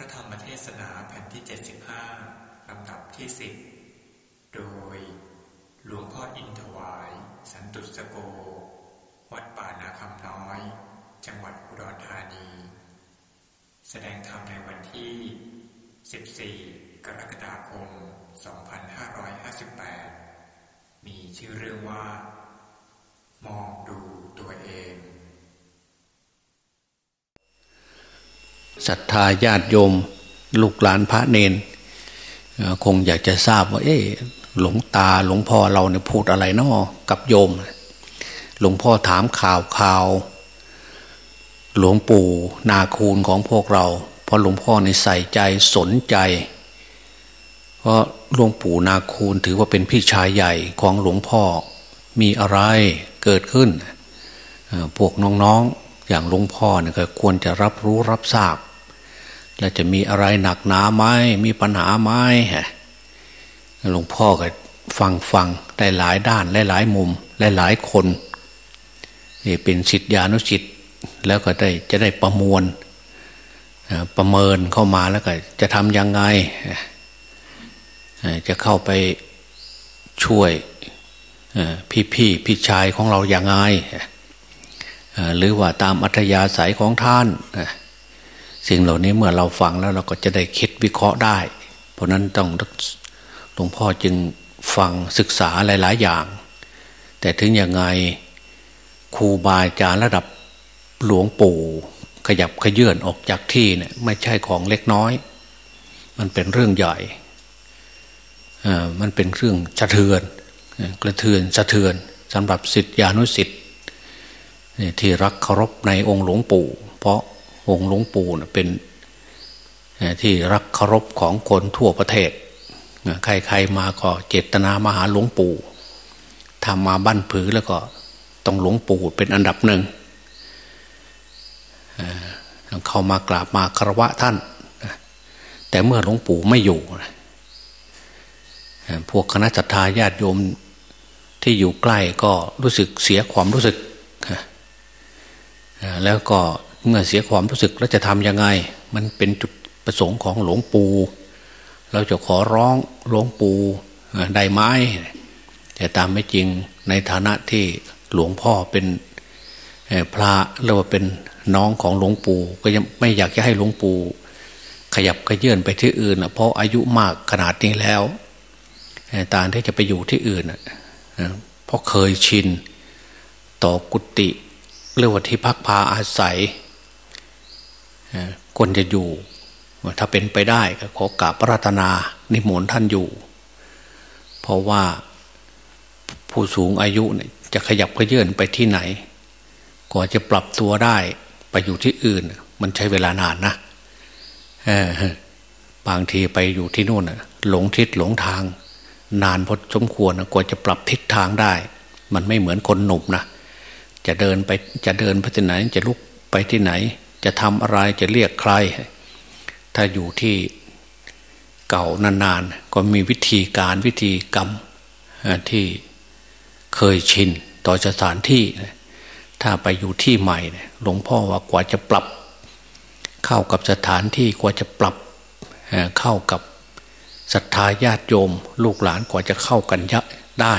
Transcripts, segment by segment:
ระธรรมเทศนาแผ่นที่ 75 ลำดับที่ 10 โดย หลวงพ่ออินทวาย สันตุสโก วัดป่านาคำน้อย จังหวัดอุดรธานี แสดงธรรมในวันที่ 14 กรกฎาคม 2558 มีชื่อเรื่องว่า มองดูตัวเอง ศรัทธาญาติโยม ลูกหลานพระเนน คงอยากจะทราบว่า เอ๊หลวงตาหลวงพ่อเราเนี่ยพูดอะไรนาะกับโยม หลวงพ่อถามข่าวข่าว หลวงปู่นาคูนของพวกเรา เพราะหลวงพ่อในใส่ใจสนใจ เพราะหลวงปู่นาคูนถือว่าเป็นพี่ชายใหญ่ของหลวงพ่อมีอะไรเกิดขึ้นพวกน้องๆอย่างหลวงพ่อเนี่ยควรจะรับรู้รับทราบ แล้วจะมีอะไรหนักหนาไหมมีปัญหาไหมหลวงพ่อก็ฟังฟังได้หลายด้านได้หลายมุมได้หลายคนนี่เป็นสิทธิานุสิทธิ์แล้วก็ได้จะได้ประมวลประเมินเข้ามาแล้วก็จะทำยังไง จะเข้าไปช่วยพี่พี่พี่ชายของเราอย่างไงหรือว่าตามอัธยาศัยของท่าน สิ่งเหล่านี้เมื่อเราฟังแล้วเราก็จะได้คิดวิเคราะห์ได้ เพราะนั้นต้องหลวงพ่อจึงฟังศึกษาหลาย ๆ อย่าง แต่ถึงยังไงครูบาอาจารย์ระดับหลวงปู่ขยับขยื่นออกจากที่เนี่ยไม่ใช่ของเล็กน้อย มันเป็นเรื่องใหญ่มันเป็นเรื่องสะเทือนกระเทือนสะเทือนสำหรับสิทธิานุสิทธิ์ที่รักเคารพในองค์หลวงปู่ เพราะ องค์หลวงปู่เป็นที่รักเคารพของคนทั่วประเทศ ใครๆมาก็เจตนามาหาหลวงปู่ทำมาบ้านผือแล้วก็ต้องหลวงปู่เป็นอันดับหนึ่งเข้ามากราบมาคารวะท่าน แต่เมื่อหลวงปู่ไม่อยู่ พวกคณะจัตตาญาติโยมที่อยู่ใกล้ก็รู้สึกเสียความรู้สึก แล้วก็ เมื่อเสียความรู้สึกแล้วจะทำยังไง มันเป็นจุดประสงค์ของหลวงปู่เราจะขอร้องหลวงปู่ได้ไหมแต่ตามไม่จริงในฐานะที่หลวงพ่อเป็นพระหรือว่าเป็นน้องของหลวงปู่ก็ยังไม่อยากจะให้หลวงปู่ขยับกระเยื่นไปที่อื่นเพราะอายุมากขนาดนี้แล้วตาที่จะไปอยู่ที่อื่นเพราะเคยชินต่อกุฏิเรือว่าที่พักพาอาศัย ควรจะอยู่ถ้าเป็นไปได้ก็ขอกราบพระราตนานิมนต์ท่านอยู่ เพราะว่าผู้สูงอายุเนี่ยจะขยับขยื่นไปที่ไหนกว่าจะปรับตัวได้ไปอยู่ที่อื่น มันใช้เวลานานนะบางทีไปอยู่ที่นู่นหลงทิศหลงทาง นานพอสมควรกว่าจะปรับทิศทางได้ มันไม่เหมือนคนหนุ่มนะจะเดินไปจะเดินไปที่ไหน จะลุกไปที่ไหน จะทำอะไรจะเรียกใคร ถ้าอยู่ที่เก่านานๆ ก็มีวิธีการวิธีกรรมที่เคยชินต่อสถานที่ ถ้าไปอยู่ที่ใหม่หลวงพ่อว่ากว่าจะปรับ เข้ากับสถานที่กว่าจะปรับเข้ากับศรัทธาญาติโยม ลูกหลานกว่าจะเข้ากันยะได้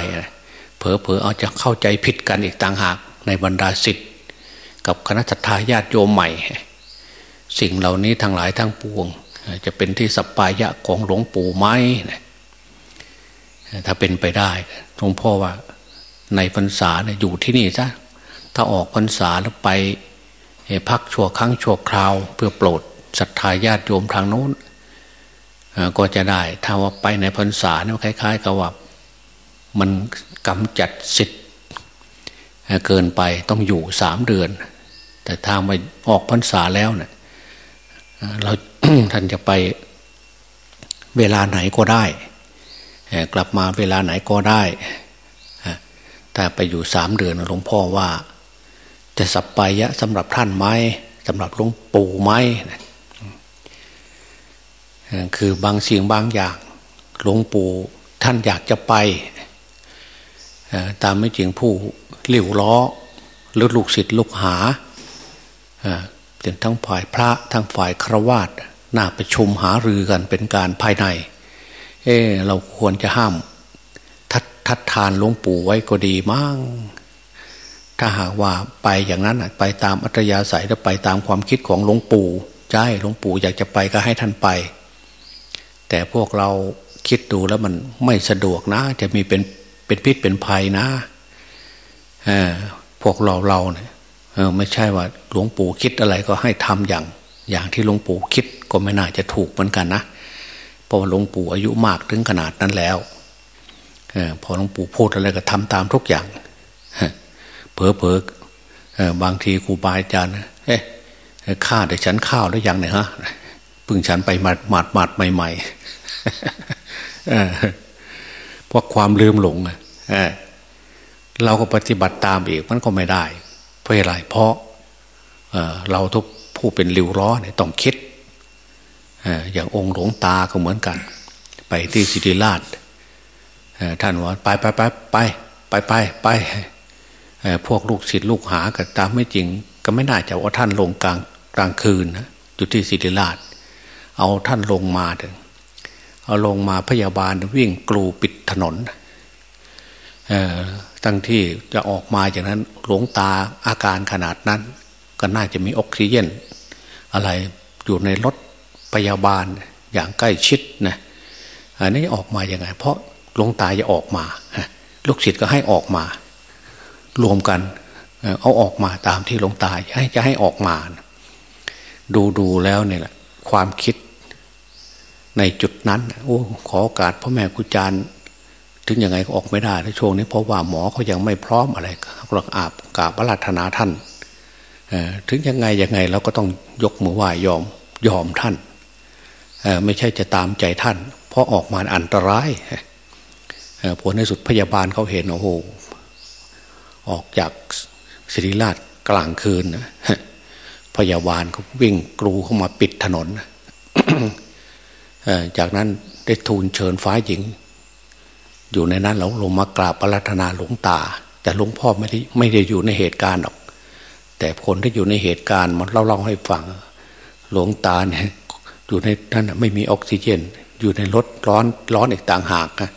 เผลอๆเอาจะเข้าใจผิดกันอีกต่างหากในบรรดาสิทธิ กับคณะทาญาติโยมใหม่ สิ่งเหล่านี้ทั้งหลายทั้งปวง จะเป็นที่สปายะของหลวงปู่ไหมถ้าเป็นไปได้หลวงพ่อว่าในพรรษาเนี่ยอยู่ที่นี่ซะถ้าออกพรรษาแล้วไปพักชั่วครั้งชั่วคราว เพื่อโปรดศรัทธาญาติโยมทางโน้นก็จะได้ ถ้าว่าไปในพรรษาเนี่ยคล้าย ๆ กับว่า มันกำจัดสิทธิ เกินไปต้องอยู่สามเดือน แต่ทางไปออกพรรษาแล้วเนะี่ยเราท่านจะไปเวลาไหนก็ได้ กลับมาเวลาไหนก็ได้แต่ไปอยู่สามเดือนหลวงพ่อว่า จะสับไปยะสำหรับท่านไหมสำหรับหลวงปู่ไหมคือบางสิ่งบางอย่างหลวงปู่ท่านอยากจะไป ตามไม่จริงผู้ เลี้ยวล้อ หรือลูกศิษย์ลูกหาเป็นทั้งฝ่ายพระทั้งฝ่ายครวาตน่าประชุมหารือกันเป็นการภายใน เออเราควรจะห้ามทัดทัดทานหลวงปู่ไว้ก็ดีมั่งถ้าหากว่าไปอย่างนั้นไปตามอัตยาศัยแล้วไปตามความคิดของหลวงปู่ใช่หลวงปู่อยากจะไปก็ให้ท่านไป แต่พวกเราคิดดูแล้วมันไม่สะดวกนะ จะมีเป็นเป็นพิษเป็นภัยนะ พวกเราเราเนี่ยไม่ใช่ว่าหลวงปู่คิดอะไรก็ให้ทำอย่าง อย่างที่หลวงปู่คิดก็ไม่น่าจะถูกเหมือนกันนะเพราะว่าหลวงปู่อายุมากถึงขนาดนั้นแล้วอพอหลวงปู่พูดอะไรก็ทำตามทุกอย่างเผลอเผลอบางทีครูบาอาจารย์เอ๊ะข้าได้ฉันข้าวแล้วยังเนี่ยฮะพึ่งฉันไปหมาดหมาดหมาดใหม่ๆเพราะความลืมหลง เราก็ปฏิบัติตามอีกมันก็ไม่ได้ เพราะอะไรเพราะเราทุกผู้เป็นริวล้อเนี่ยต้องคิดอย่างองค์หลวงตาก็เหมือนกัน ไปที่สิริราชท่านว่าไปไปไปไปไปไปไปพวกลูกศิษย์ลูกหาก็ตามไม่จริง ก็ไม่น่าจะว่าท่านลงกลางกลางคืนนะอยู่ที่สิริราช เอาท่านลงมาถึงเอาลงมาพยาบาลวิ่งกลูปิดถนน ตั้งที่จะออกมาอย่างนั้นหลวงตาอาการขนาดนั้น ก็น่าจะมีออกซิเจนอะไรอยู่ในรถพยาบาลอย่างใกล้ชิดนะอันนี้ออกมาอย่างไง เพราะหลวงตาจะออกมาลูกศิษย์ก็ให้ออกมา รวมกันเอาออกมาตามที่หลวงตาให้จะให้ออกมา ดูดูแล้วเนี่ยแหละความคิดในจุดนั้น โอ้ขอโอกาสพ่อแม่ครูอาจารย์ ถึงยังไงก็ออกไม่ได้ในช่วงนี้เพราะว่าหมอเขายังไม่พร้อมอะไรเราอาบกาบพระราธนาท่านถึงยังไงยังไงเราก็ต้องยกมือไหว้ยอมยอมท่านไม่ใช่จะตามใจท่าน เพราะออกมาอันตรายผลในสุดพยาบาลเขาเห็นโอ้โหออกจากศิริราชกลางคืนพยาบาลเขาวิ่งกรูเข้ามาปิดถนนจากนั้นได้ทูลเชิญฟ้าหญิง อยู่ในนั้นเราลงมากราบปรัตนาหลวงตา แต่หลวงพ่อไม่ได้ไม่ได้อยู่ในเหตุการณ์หรอก แต่คนที่อยู่ในเหตุการณ์มันเล่าเล่าให้ฟังหลวงตาเนี่ยอยู่ในนั้นไม่มีออกซิเจน อยู่ในรถร้อนร้อนอีกต่างหากนะ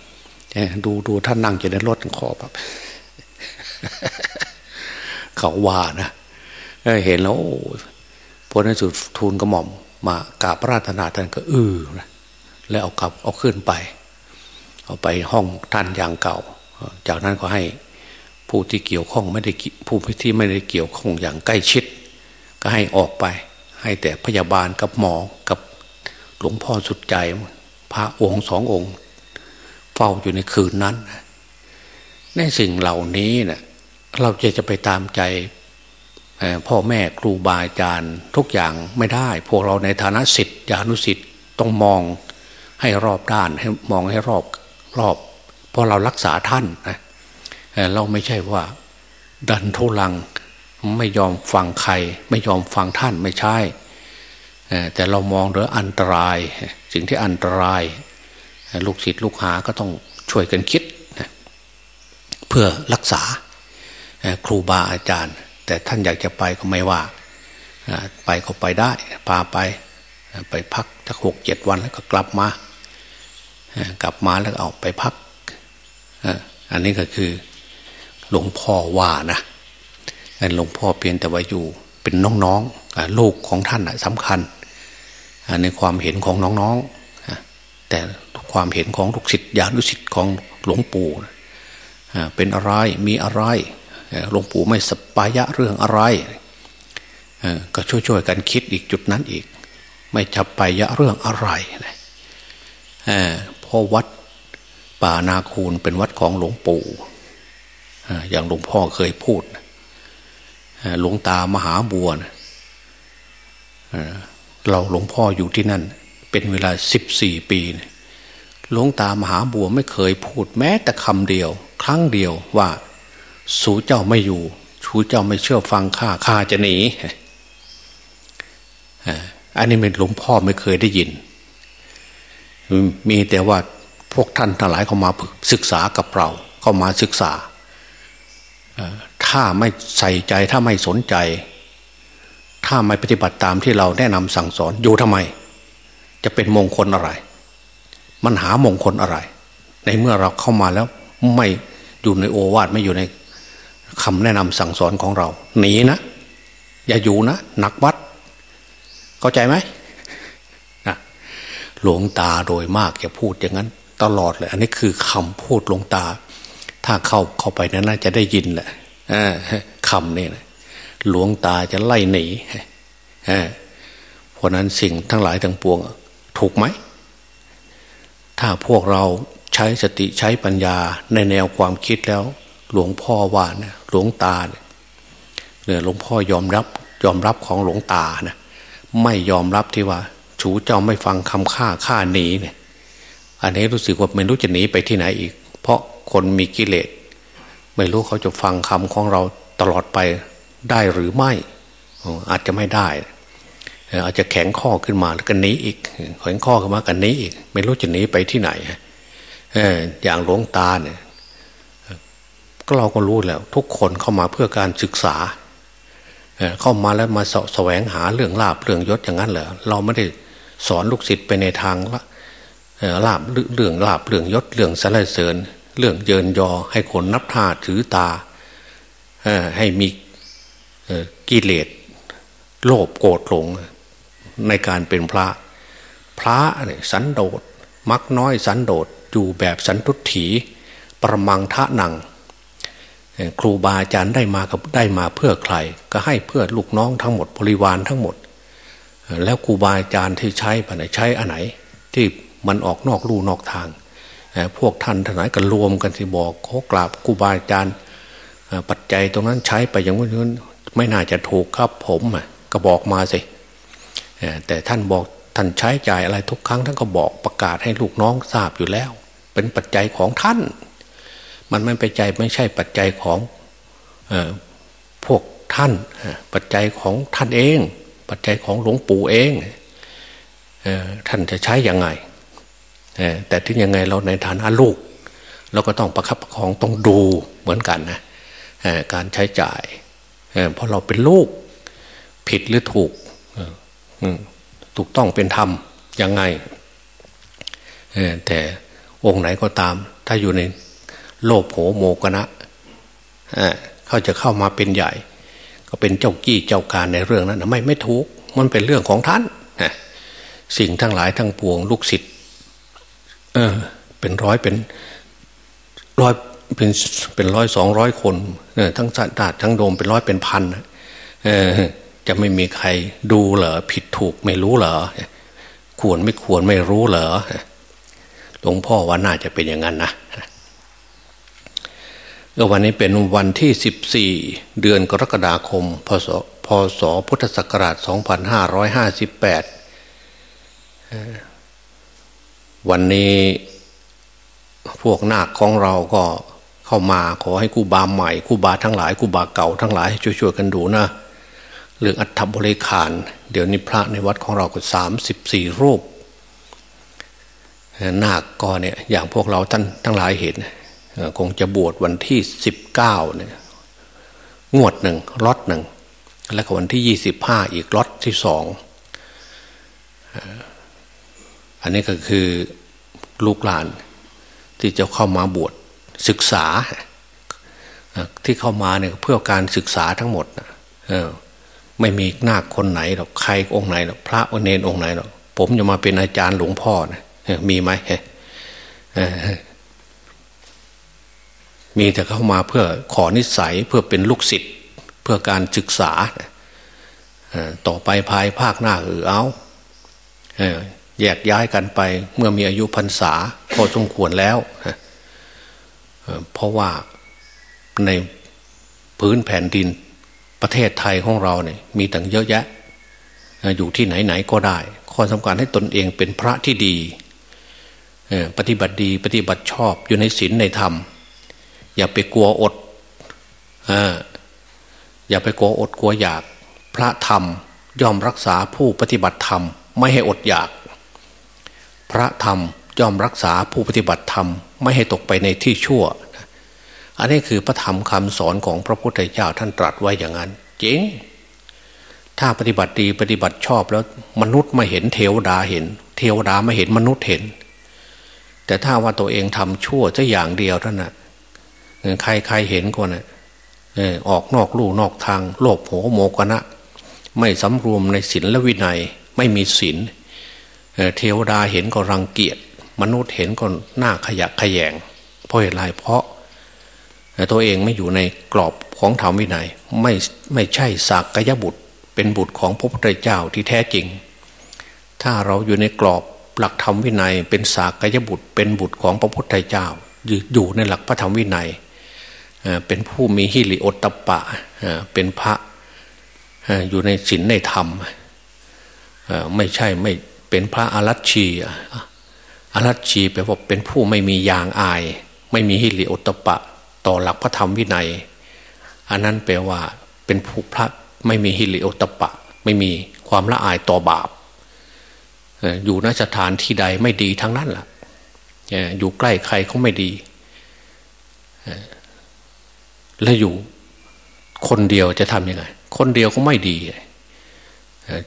ดูดูท่านนั่งอยู่ในรถขอแบบเขาว่านะเห็นแล้วพลในสุดทูลกระหม่อมมากราบพระราธนาท่านก็อือนะแล้วเอากลับเอาขึ้นไป เอาไปห้องท่านอย่างเก่า จากนั้นก็ให้ผู้ที่เกี่ยวข้องไม่ได้ผู้ที่ไม่ได้เกี่ยวข้องอย่างใกล้ชิด ก็ให้ออกไป ให้แต่พยาบาลกับหมอกับหลวงพ่อสุดใจ พระองค์สององค์ เฝ้าอยู่ในคืนนั้น ในสิ่งเหล่านี้เนะ่ยเราจะจะไปตามใจพ่อแม่ครูบาอาจารย์ทุกอย่างไม่ได้ พวกเราในฐานะสิทธิานุสิทธิ์ต้องมองให้รอบด้านให้มองให้รอบ รอบ เพราะเรารักษาท่านนะเราไม่ใช่ว่า ดันทุลังไม่ยอมฟังใคร ไม่ยอมฟังท่านไม่ใช่แต่เรามองเรื่องอันตรายสิ่งที่อันตราย ลูกศิษย์ลูกหาก็ต้องช่วยกันคิด เพื่อรักษาครูบาอาจารย์ แต่ท่านอยากจะไปก็ไม่ว่า ไปก็ไปได้ พาไปไปพักสักหกเจ็ดวันแล้วก็กลับมา กลับมาแล้วเอาไปพักอันนี้ก็คือหลวงพ่อว่านะหลวงพ่อเพียงแต่ว่าอยู่เป็นน้องๆลูกของท่านสำคัญในความเห็นของน้องๆแต่ความเห็นของลูกศิษย์ญาณุศิษย์ของหลวงปู่เป็นอะไรมีอะไรหลวงปู่ไม่สปายะเรื่องอะไรก็ช่วยๆกันคิดอีกจุดนั้นอีก ไม่จับไปยะเรื่องอะไร ราะวัดป่านาคูนเป็นวัดของหลวงปู่อย่างหลวงพ่อเคยพูดหลวงตามหาบัวเราหลวงพ่ออยู่ที่นั่น เป็นเวลาสิบสี่ปีหลวงตามหาบัวไม่เคยพูดแม้แต่คำเดียว ครั้งเดียวว่า สูเจ้าไม่อยู่ชูเจ้าไม่เชื่อฟังข้าข้าจะหนีอันนี้เป็นหลวงพ่อไม่เคยได้ยิน มีแต่ว่าพวกท่านทั้งหลายเข้ามาศึกษากับเรา เข้ามาศึกษา ถ้าไม่ใส่ใจถ้าไม่สนใจ ถ้าไม่ปฏิบัติตามที่เราแนะนำสั่งสอนอยู่ทำไม จะเป็นมงคลอะไร มันหามงคลอะไร ในเมื่อเราเข้ามาแล้วไม่อยู่ในโอวาทไม่อยู่ในคำแนะนำสั่งสอนของเราหนีนะ อย่าอยู่นะหนักวัด เข้าใจไหม หลวงตาโดยมากจะพูดอย่างนั้น ตลอดเลย อันนี้คือคำพูดหลวงตา ถ้าเข้าเข้าไปนั้นน่าจะได้ยินแหละคำนี่นะหลวงตาจะไล่หนีเพราะนั้นสิ่งทั้งหลายทั้งปวง ถูกไหม ถ้าพวกเราใช้สติใช้ปัญญาในแนวความคิดแล้ว หลวงพ่อว่านี่ยหลวงตาเนี่ยหลวงพ่อยอมรับยอมรับของหลวงตานะไม่ยอมรับที่ว่า ชูเจ้าไม่ฟังคำฆ่าฆ่าหนีเนี่ยอันนี้รู้สึกว่าไม่รู้จะหนีไปที่ไหนอีก เพราะคนมีกิเลสไม่รู้เขาจะฟังคำของเราตลอดไปได้หรือไม่ อาจจะไม่ได้ อาจจะแข็งข้อขึ้นมาแล้วกันนี้อีกแข็งข้อขึ้นมากันนี้อีก ไม่รู้จะหนีไปที่ไหนอย่างหลวงตาเนี่ยก็เราก็รู้แล้ว ทุกคนเข้ามาเพื่อการศึกษาเข้ามาแล้วมาสแสวงหาเรื่องลาบเรื่องยศอย่างนั้นเหรอเราไม่ได้ สอนลูกศิษย์ไปในทางละลาบเรื่องลาบเรื่องยศเรื่องสรรเสริญ เรื่องเยินยอให้คนนับท่าถือตาให้มีกิเลสโลภโกรธหลงในการเป็นพระ พระเนี่ยสันโดษมักน้อยสันโดษอยู่แบบสันทุถีประมังทะนังครูบาอาจารย์ได้มากับได้มาเพื่อใคร ก็ให้เพื่อลูกน้องทั้งหมดบริวารทั้งหมด แล้วครูบาอาจารย์ที่ใช้ไปไหนใช้อันไหน ที่มันออกนอกลู่นอกทาง พวกท่านท่านไหนรวมกันที่บอกเขากราบครูบาอาจารย์ปัจจัยตรงนั้นใช้ไปอย่างนั้นไม่น่าจะถูกครับผมก็บอกมาสิแต่ท่านบอกท่านใช้จ่ายอะไรทุกครั้งท่านก็บอกประกาศให้ลูกน้องทราบอยู่แล้ว เป็นปัจจัยของท่าน มันไม่ไปัจไม่ใช่ปัจจัยของพวกท่านปัจจัยของท่านเอง ปัจจัยของหลวงปู่เองท่านจะใช้ยังไงแต่ถึงยังไงเราในฐานะลูก เราก็ต้องประคับประคองต้องดูเหมือนกันนะการใช้จ่ายเพราะเราเป็นลูกผิดหรือถูกถูกต้องเป็นธรรมยังไงแต่องค์ไหนก็ตาม ถ้าอยู่ในโลภโหโมกนะเขาจะเข้ามาเป็นใหญ่ ก็เป็นเจ้ากี้เจ้าการในเรื่องนั้นไม่ไม่ถูก มันเป็นเรื่องของท่านสิ่งทั้งหลายทั้งปวงลูกศิษย์เออ เป็นร้อยเป็นร้อยเป็นเป็นร้อยสองร้อยคนทั้งสัตว์ทั้งโดมเป็นร้อยเป็นพันจะไม่มีใครดูเหรอผิดถูกไม่รู้เหรอควรไม่ควรไม่รู้เหรอหลวงพ่อว่าน่าจะเป็นอย่างนั้นนะ็วันนี้เป็นวันที่สิบสี่เดือนกรกฎาคม พศพศพุทธศักราชสองพันห้าร้อยห้าสิบแปดวันนี้พวกนาคของเราก็เข้ามาขอให้กูบาใหม่กูบาทั้งหลายกูบาเก่าทั้งหลายช่วยๆกันดูนะ เรื่องอัฐบริขาร เดี๋ยวนี้พระในวัดของเราก็สามสิบสี่รูปนาคก็เนี่ยอย่างพวกเราท่านทั้งหลายเห็น คงจะบวชวันที่สิบเก้าเนี่ยงวดหนึ่งล็อตหนึ่งแล้วก็วันที่ยี่สิบห้าอีกล็อตที่สองอันนี้ก็คือลูกหลานที่จะเข้ามาบวชศึกษา ที่เข้ามาเนี่ยเพื่อการศึกษาทั้งหมดไม่มีนาคคนไหนหรอกใครองค์ไหนหรอกพระอเนนองค์ไหนหรอกผมจะมาเป็นอาจารย์หลวงพ่อนะมีไหม มีแต่เข้ามาเพื่อขอนิสัยเพื่อเป็นลูกศิษย์เพื่อการศึกษาต่อไปภายภาคหน้าเออเอาแยกย้ายกันไปเมื่อมีอายุพรรษาพอสมควรแล้ว เพราะว่าในพื้นแผ่นดินประเทศไทยของเราเนี่ยมีตั้งเยอะแยะ อยู่ที่ไหนไหนก็ได้ ข้อสำคัญให้ตนเองเป็นพระที่ดี ปฏิบัติดีปฏิบัติชอบอยู่ในศีลในธรรม อย่าไปกลัวอดอย่าไปกลัวอดกลัวอยาก พระธรรมย่อมรักษาผู้ปฏิบัติธรรม ไม่ให้อดอยาก พระธรรมย่อมรักษาผู้ปฏิบัติธรรม ไม่ให้ตกไปในที่ชั่ว อันนี้คือพระธรรมคำสอนของพระพุทธเจ้าท่านตรัสไว้อย่างนั้นเจริงถ้าปฏิบัติดีปฏิบัติชอบแล้ว มนุษย์ม่เห็นเทวดาเห็น เททวดาไม่เห็นมนุษย์เห็น แต่ถ้าว่าตัวเองทำชั่วจะอย่างเดียวเท่านั้น ใครใครเห็นก็นะออกนอกลู่นอกทาง โลภโหโมกนะ ไม่สำรวมในศีลและวินัย ไม่มีศีลเทวดาเห็นก็รังเกียจมนุษย์เห็นก็หน้าขยักขยง เพราะอะไรเพราะตัวเองไม่อยู่ในกรอบของธรรมวินัย ไม่ไม่ใช่สากยบุตร เป็นบุตรของพระพุทธเจ้าที่แท้จริง ถ้าเราอยู่ในกรอบหลักธรรมวินัย เป็นสากยบุตร เป็นบุตรของพระพุทธเจ้าอยู่ในหลักพระธรรมวินัย เป็นผู้มีฮิริโอตตปะเป็นพระอยู่ในศีลในธรรมไม่ใช่ไม่เป็นพระอรัชชีอรัชชีแปลว่าเป็นผู้ไม่มียางอาย ไม่มีฮิริโอตปะ ต่อหลักพระธรรมวินัย อันนั้นแปลว่าเป็นผู้พระไม่มีฮิริโอตปะ ไม่มีความละอายต่อบาปอยู่นสถานที่ใดไม่ดีทั้งนั้นล่ะอยู่ใกล้ใครเขาไม่ดี และอยู่คนเดียวจะทำยังไง คนเดียวก็ไม่ดี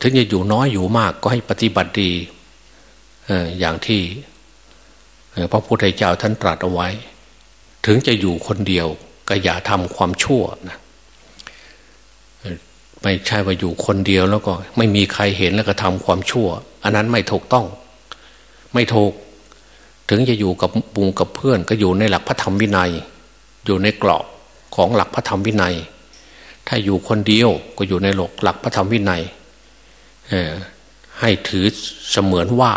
ถึงจะอยู่น้อยอยู่มากก็ให้ปฏิบัติดีอย่างที่พระพุทธเจ้าท่านตรัสเอาไว้ ถึงจะอยู่คนเดียวก็อย่าทำความชั่วนะไม่ใช่ว่าอยู่คนเดียวแล้วก็ ไม่มีใครเห็นแล้วก็ทำความชั่ว อันนั้นไม่ถูกต้อง ไม่ถูก ถึงจะอยู่กับปุงกับเพื่อน ก็อยู่ในหลักพระธรรมวินัย อยู่ในกรอบ ของหลักพระธรรมวินัย ถ้าอยู่คนเดียวก็อยู่ในหลักหลักพระธรรมวินัยให้ถือเสมือนว่า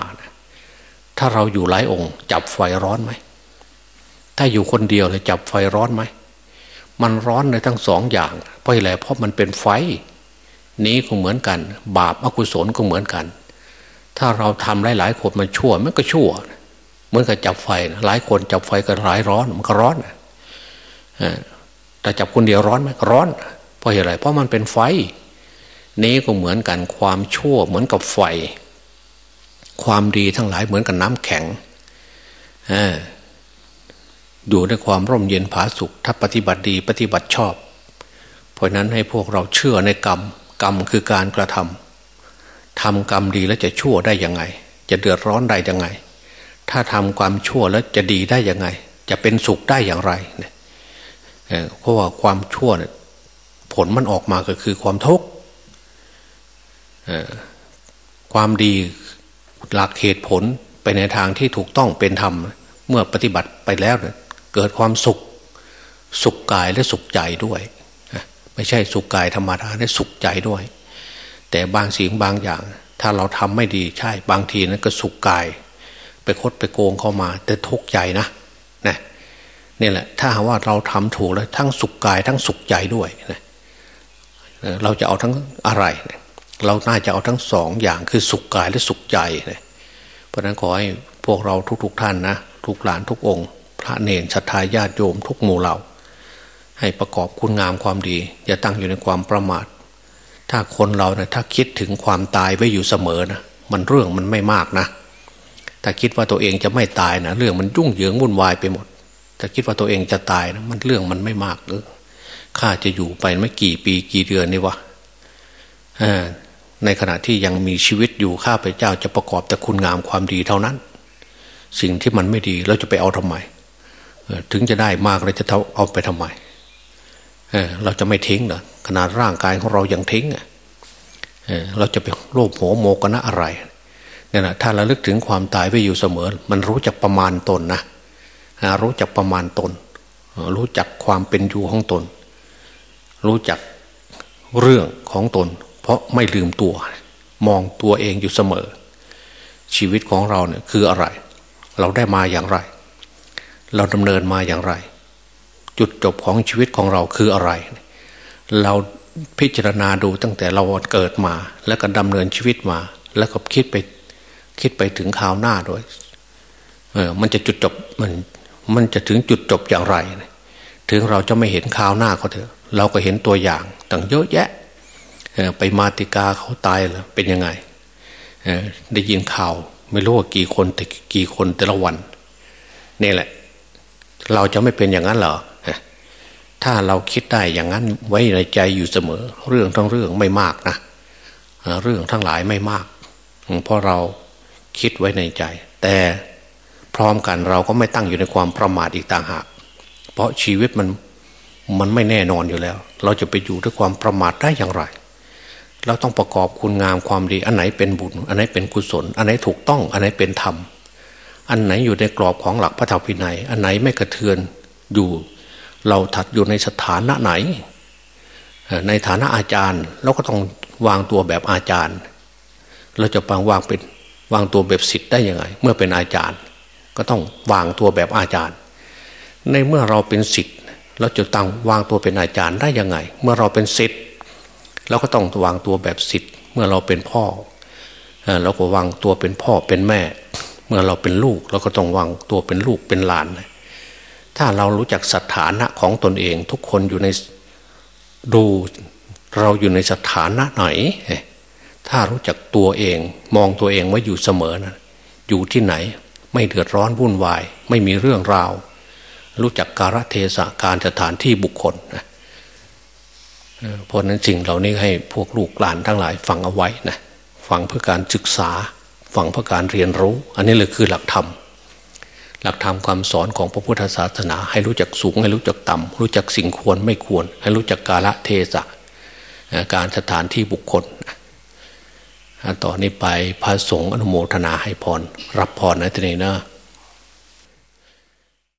ถ้าเราอยู่หลายองค์ จับไฟร้อนไหม ถ้าอยู่คนเดียวเลยจับไฟร้อนไหม มันร้อนในทั้งสองอย่าง เพราะอะไรเพราะมันเป็นไฟ นี้ก็เหมือนกัน บาปอกุศลก็เหมือนกัน ถ้าเราทำหลายๆคนมันชั่วมันก็ชั่วเหมือนกับจับไฟ หลายคนจับไฟก็หลายร้อนมันก็ร้อน แต่จับคนเดียวร้อนไหมร้อน เพราะอะไร เพราะมันเป็นไฟ นี้ก็เหมือนกันความชั่วเหมือนกับไฟ ความดีทั้งหลายเหมือนกับน้ำแข็งอยู่ในความร่มเย็นผาสุข ถ้าปฏิบัติดีปฏิบัติชอบ เพราะนั้นให้พวกเราเชื่อในกรรม กรรมคือการกระทำทำกรรมดีแล้วจะชั่วได้ยังไง จะเดือดร้อนได้ยังไง ถ้าทำความชั่วแล้วจะดีได้ยังไง จะเป็นสุขได้อย่างไรเนี่ย เพราะว่าความชั่วเนี่ยผลมันออกมาก็คือความทุกข์ความดีหลักเหตุผลไปในทางที่ถูกต้องเป็นธรรม เมื่อปฏิบัติไปแล้วเนี่ยเกิดความสุขสุขกายและสุขใจด้วยไม่ใช่สุขกายธรรมดาและสุขใจด้วย แต่บางสิ่งบางอย่าง ถ้าเราทำไม่ดีใช่บางทีนั้นก็สุขกาย ไปคดไปโกงเข้ามา แต่ทุกข์ใจนะ นี่แหละ ถ้าว่าเราทำถูกแล้วทั้งสุขกาย ทั้งสุขใจด้วยนะเราจะเอาทั้งอะไร เราน่าจะเอาทั้งสองอย่างคือสุขกายและสุขใจนะเพราะนั้นขอให้พวกเราทุก ๆทท่านนะทุกหลานทุกองค์ พระเนรชัทายาติโยมทุกหมู่เหล่า ให้ประกอบคุณงามความดี อย่าตั้งอยู่ในความประมาท ถ้าคนเรานะถ้าคิดถึงความตายไว้อยู่เสมอนะมันเรื่องมันไม่มากนะ ถ้าคิดว่าตัวเองจะไม่ตายนะเรื่องมันยุ่งเหยิงวุ่นวายไปหมด ถ้าคิดว่าตัวเองจะตายนะมันเรื่องมันไม่มากเออข้าจะอยู่ไปไม่กี่ปีกี่เดือนนี่วะในขณะที่ยังมีชีวิตอยู่ข้าพเจ้าจะประกอบแต่คุณงามความดีเท่านั้น สิ่งที่มันไม่ดีเราจะไปเอาทำไมถึงจะได้มากเราจะเอาไปทำไมเเราจะไม่ทิ้งเหรอขนาดร่างกายของเรายังทิ้งเเราจะไปโลภโหโมกนะอะไรเนี่ยนะถ้าเราลึกถึงความตายไว้อยู่เสมอ มันรู้จักประมาณตนนะ รู้จักประมาณตน รู้จักความเป็นอยู่ของตน รู้จักเรื่องของตน เพราะไม่ลืมตัว มองตัวเองอยู่เสมอ ชีวิตของเราเนี่ยคืออะไร เราได้มาอย่างไร เราดำเนินมาอย่างไร จุดจบของชีวิตของเราคืออะไร เราพิจารณาดูตั้งแต่เราเกิดมา แล้วก็ดำเนินชีวิตมา แล้วก็คิดไปคิดไปถึงข่าวหน้าโดยเออ มันจะจุดจบมัน มันจะถึงจุดจบอย่างไร ถึงเราจะไม่เห็นข่าวหน้าเขาเถอะ เราก็เห็นตัวอย่างต่างเยอะแยะไปมาติกาเขาตายแล้วเป็นยังไงได้ยินข่าว ไม่รู้ว่ากี่คนแต่กี่คนแต่ละวันนี่แหละ เราจะไม่เป็นอย่างนั้นเหรอถ้าเราคิดได้อย่างนั้นไว้ในใจอยู่เสมอ เรื่องทั้งเรื่องไม่มากนะเรื่องทั้งหลายไม่มากเพราะเราคิดไว้ในใจ แต่ พร้อมกันเราก็ไม่ตั้งอยู่ในความประมาทอีกต่างหาก เพราะชีวิตมันมันไม่แน่นอนอยู่แล้ว เราจะไปอยู่ด้วยความประมาทได้อย่างไร เราต้องประกอบคุณงามความดี อันไหนเป็นบุญ อันไหนเป็นกุศล อันไหนถูกต้อง อันไหนเป็นธรรม อันไหนอยู่ในกรอบของหลักพระธรรมวินัย อันไหนไม่กระเทือนอยู่ เราถัดอยู่ในสถานะไหน ในฐานะอาจารย์เราก็ต้องวางตัวแบบอาจารย์ เราจะปางวางเป็นวางตัวแบบศิษย์ได้ยังไง เมื่อเป็นอาจารย์ ก็ต้องวางตัวแบบอาจารย์ ในเมื่อเราเป็นศิษย์เราจะตั้งวางตัวเป็นอาจารย์ได้ยังไง เมื่อเราเป็นศิษย์เราก็ต้องวางตัวแบบศิษย์เมื่อเราเป็นพ่อเราก็วางตัวเป็นพ่อเป็นแม่ เมื่อเราเป็นลูกเราก็ต้องวางตัวเป็นลูกเป็นหลาน ถ้าเรารู้จักสถานะของตนเอง ทุกคนอยู่ในดูเราอยู่ในสถานะไหน ถ้ารู้จักตัวเองมองตัวเองว่าอยู่เสมอนะอยู่ที่ไหน ไม่เดือดร้อนวุ่นวาย ไม่มีเรื่องราว รู้จักการเทศะการสถานที่บุคคลนะเพราะนั้นสิ่งเหล่านี้ให้พวกลูกหลานทั้งหลายฟังเอาไว้นะฟังเพื่อการศึกษาฟังเพื่อการเรียนรู้ อันนี้เลยคือหลักธรรมหลักธรรมความสอนของพระพุทธศาสนา ให้รู้จักสูงให้รู้จักต่ำรู้จักสิ่งควรไม่ควร ให้รู้จักกาลเทศะการสถานที่บุคคล ต่อนนี้ไปพระสงฆ์อนุโมทนาให้พร รับพรนะทีนี้นะ